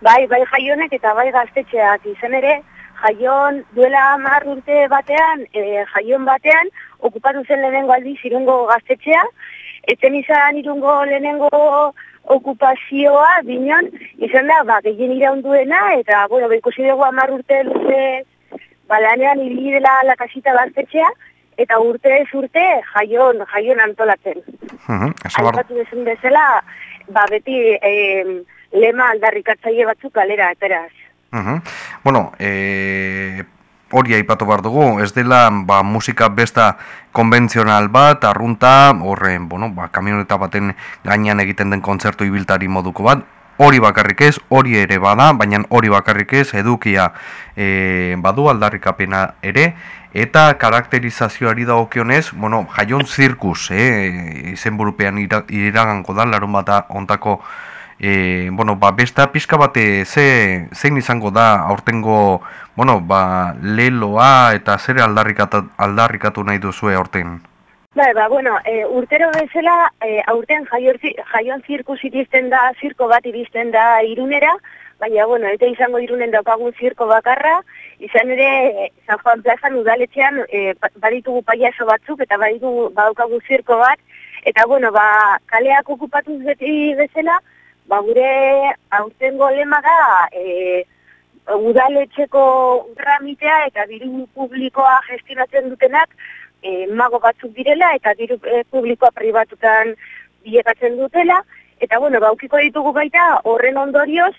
Bai, bai jaionek eta bai gaztetxeak izan ere, jaion duela hamar urte batean, e, jaion batean, okupatu zen lehenengo aldiz irungo gaztetxea, etzen izan irungo lehenengo okupazioa, bineon, izan da, ba, gehien iraunduena, eta, bueno, behikusi dugu hamar urte luze, balanean ibili dela lakasita gaztetxea, eta urte ez urte jaion, jaion antolatzen. Uh -huh. Aipatu bezala, ba, beti eh, lema aldarrikatzaile batzuk kalera, eteraz. Uh -huh. Bueno, e, hori aipatu behar dugu, ez dela ba, musika besta konbentzional bat, arrunta, horren, bueno, ba, kamioneta baten gainean egiten den kontzertu ibiltari moduko bat, hori bakarrik ez, hori ere bada, baina hori bakarrik ez, edukia e, badu aldarrikapena ere, eta karakterizazioari dagokionez, bueno, jaion zirkus, eh, izen burupean iraganko da, larun bata ontako, e, bueno, ba, besta pixka bate ze, zein izango da aurtengo, bueno, ba, leloa eta zer aldarrikatu, aldarrikatu nahi duzue aurten? Bai, ba, bueno, e, urtero bezala, e, aurten jaion zirkus iristen da, zirko bat iristen da irunera, baina, bueno, eta izango irunen daukagun zirko bakarra, izan ere, San Juan Plazan udaletxean, e, baditugu paiaso batzuk, eta baditugu badaukagu zirko bat, eta, bueno, ba, kaleak okupatuz beti bezala, ba, gure aurten golema da, e, udaletxeko tramitea eta diru publikoa gestionatzen dutenak, e, mago batzuk direla, eta diru e, publikoa pribatutan bilekatzen dutela, eta, bueno, baukiko ditugu baita, horren ondorioz,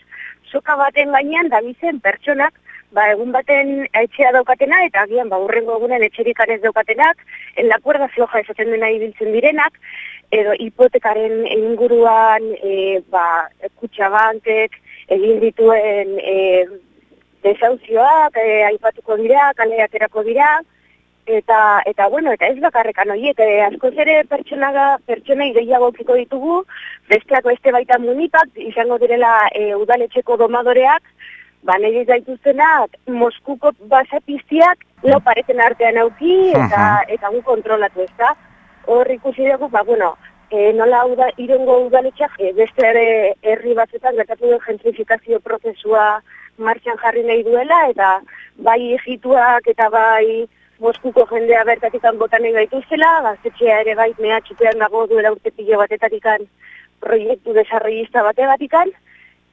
soka baten gainean da bizen pertsonak, ba, egun baten etxea daukatena, eta agian, ba, urrengo egunen etxerik daukatenak, en la cuerda floja esaten dena ibiltzen direnak, edo hipotekaren inguruan, e, ba, kutsabantek, egin dituen e, desauzioak, e, aipatuko dira, kaleak erako dira, eta, eta, bueno, eta ez bakarrekan horiek, e, askoz ere pertsona, pertsona gehiago kiko ditugu, besteak beste baita munipak, izango direla e, udaletxeko domadoreak, ba, nire zaituztenak Moskuko basapiztiak lo pareten artean auki eta, eta gu kontrolatu ez da. Hor ikusi dugu, ba, bueno, e, nola hau da irengo udaletxak e, beste ere herri batzuetan gertatu den gentrifikazio prozesua martxan jarri nahi duela eta bai egituak eta bai Moskuko jendea bertatik botan nahi gaituzela, gaztetxea ere bai mea txupean dago duela urte pilo batetik proiektu desarrollista bate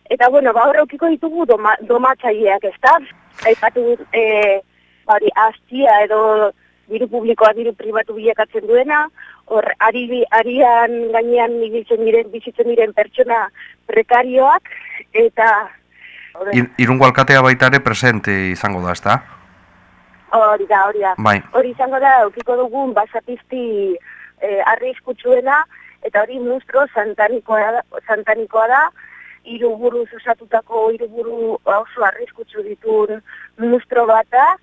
Eta, bueno, ba, horrekiko ditugu doma, domatzaileak, ez da? Aipatu, e, bari, aztia edo diru publikoa, diru pribatu bilakatzen duena, hor, ari, arian gainean ibiltzen diren, bizitzen diren pertsona prekarioak, eta... Irungo alkatea baita ere presente izango da, ez da? Hori da, hori da. Bai. Hori izango da, aukiko dugun, basapizti e, arrizkutsuena, eta hori mustro santanikoa da, santanikoa da iruburu osatutako iruburu oso arriskutsu ditun mustro bata,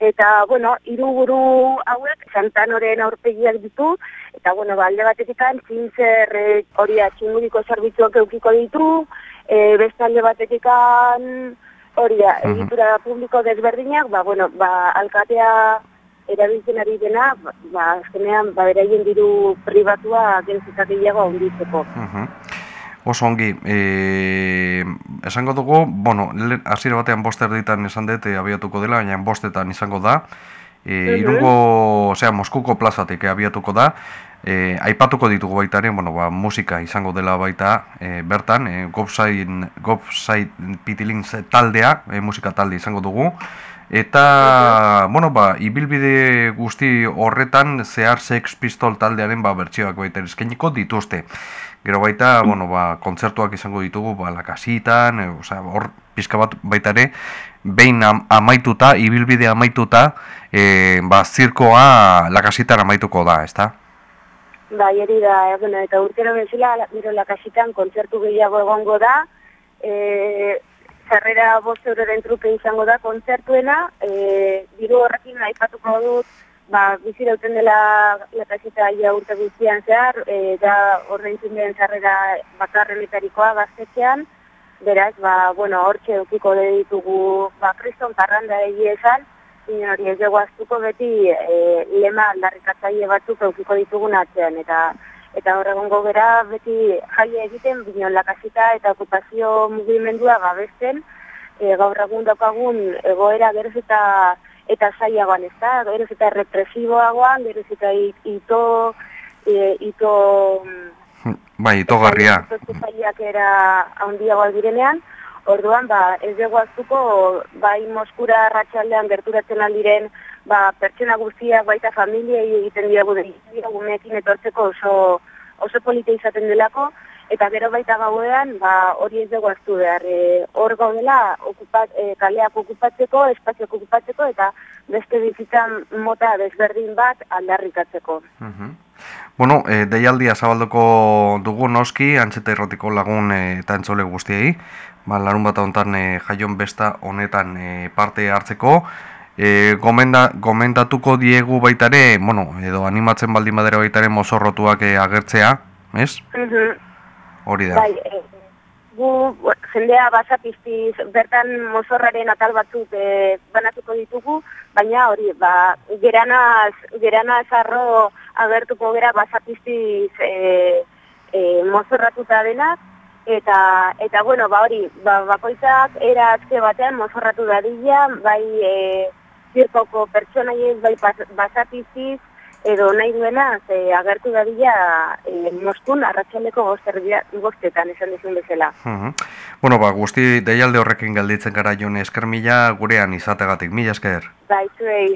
eta, bueno, iruburu hauek santanoren aurpegiak ditu, eta, bueno, ba, batetik zintzer e, hori atxinguriko zerbitzuak eukiko ditu, e, beste alde batetik hori da, uh egitura publiko desberdinak, ba, bueno, ba, alkatea erabiltzen ari dena, ba, azkenean, ba, beraien diru pribatua gentzikak gehiago onditzeko. Uh oso ongi, e, esango dugu, bueno, hasiera batean boster ditan esan dut, e, abiatuko dela, baina bostetan izango da, e, irungo, osea, Moskuko plazatik e, abiatuko da, e, aipatuko ditugu baitaren, bueno, ba, musika izango dela baita e, bertan, e, gopsait pitilin taldea, e, musika talde izango dugu, Eta, bueno, ba, ibilbide guzti horretan zehar Sex Pistol taldearen ba, bertsioak baita eskeniko dituzte. Gero baita, bueno, ba, kontzertuak izango ditugu, ba, lakasitan, e, osea, hor pizka bat baita ere, behin amaituta, ibilbide amaituta, e, ba, zirkoa lakasitan amaituko da, ezta? Ba, hori da, e, bueno, eta urtero bezala, miro lakasitan kontzertu gehiago egongo da, e, zarrera bost euroren truke izango da kontzertuena, e, diru horrekin aipatuko dut, ba, bizi dauten dela lakasita ia urte guztian zehar, e, da ordaintzen den zarrera bakarrenetarikoa gaztetxean, beraz, ba, bueno, hortxe eukiko ditugu, ba, kriston parranda egia esan, zinen hori ez dugu beti e, lema aldarrikatzaile batzuk eukiko ditugun atzean, eta eta hor egongo gera beti jaia egiten bineon lakasita eta okupazio mugimendua gabesten, e, gaur egun daukagun egoera geroz eta eta zaiagoan ez da, geroz eta represiboagoan, geroz eta ito, e, ito Bai, itogarria. Zaiak era handiagoa direnean, orduan, ba, ez dugu aztuko, bai Moskura ratxaldean gerturatzen aldiren, ba, pertsona guztiak baita familia egiten diagu gumeekin etortzeko oso, oso polite izaten delako, eta gero baita gauean, ba, hori ez dugu aztu behar, e, hor gaudela okupat, e, kaleak okupatzeko, espazioak okupatzeko, eta beste bizitzan mota desberdin bat aldarrikatzeko. Uh Bueno, e, deialdia zabalduko dugu noski, antxeta irrotiko lagun e, eta entzole guztiei, ba, larun bat honetan e, jaion besta honetan e, parte hartzeko, e, gomenda, gomendatuko diegu baitare, bueno, edo animatzen baldin badera baitare mozorrotuak e, agertzea, ez? Hori da. Bai, e, gu, jendea basapiztiz, bertan mozorraren atal batzuk e, banatuko ditugu, baina hori, ba, geranaz, geranaz arro agertuko gera basapiztiz e, e, mozorratuta denak, eta, eta bueno, ba hori, ba, bakoitzak era azke batean mozorratu dadila, bai e, zirkoko pertsonaiek bai basatiziz edo nahi duena ze agertu dadila e, Moskun arratsaleko gostetan esan dizun bezala. Uh Bueno, ba, guzti deialde horrekin galditzen gara jone esker mila gurean izategatik, mila esker. Bai, zuei.